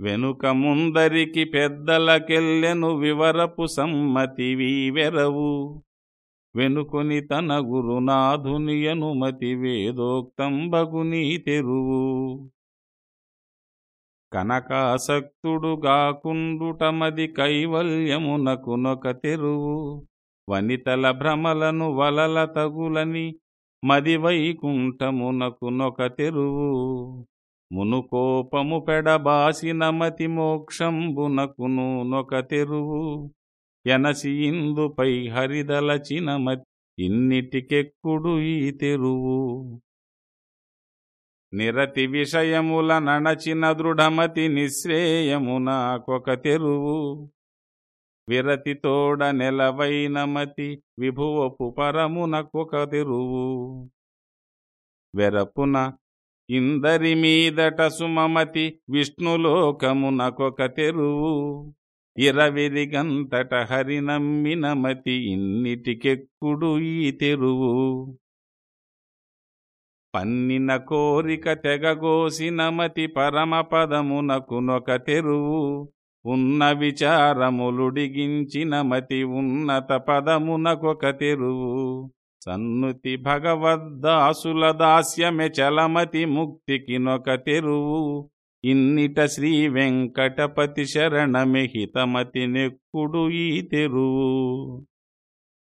వెనుక ముందరికి పెద్దలకెల్లెను వివరపు సమ్మతి వీవెరవు. వెనుకొని తన గురునాథుని అనుమతి వేదోక్తంబగుని తెరువు. కనకాసక్తుడుగాకుండుటమది కైవల్యమునకునొక తెరువు. వనితల భ్రమలను వలల తగులని మది వైకుంఠమునకునొక తెరువు. మునుకోపము పెడబాసిన మతి మోక్షంబునకును నొక తెరువు. ఎనసి ఇందుపై హరిదలచిన మతి ఇన్నిటికెక్కుడు ఈ తెరువు. నిరతి విషయముల నణచిన దృఢమతి నిశ్రేయమునాకొక తెరువు. విరతి తోడ నెలవైన మతి విభువపు పరమునకొక తెరువు. వెరపున ఇందరి మీదట సుమమతి విష్ణులోకమునకొక తెరువు ఇరవిరిగంతట హరి ఇన్నిటికెక్కుడు ఈ తెరువు. పన్నిన కోరిక తెగగోసినమతి పరమపదమునకునొక తెరువు ఉన్న విచారములుడిగించినమతి ఉన్నత పదమునకొక తెరువు సన్నుతి భగవద్దాసుల దాస్యమె చలమతి ముక్తికి నొక తెరువు. ఇన్నిట శ్రీ వెంకటపతి శరణమె హితమతి నెక్కుడు ఈ తెరువు.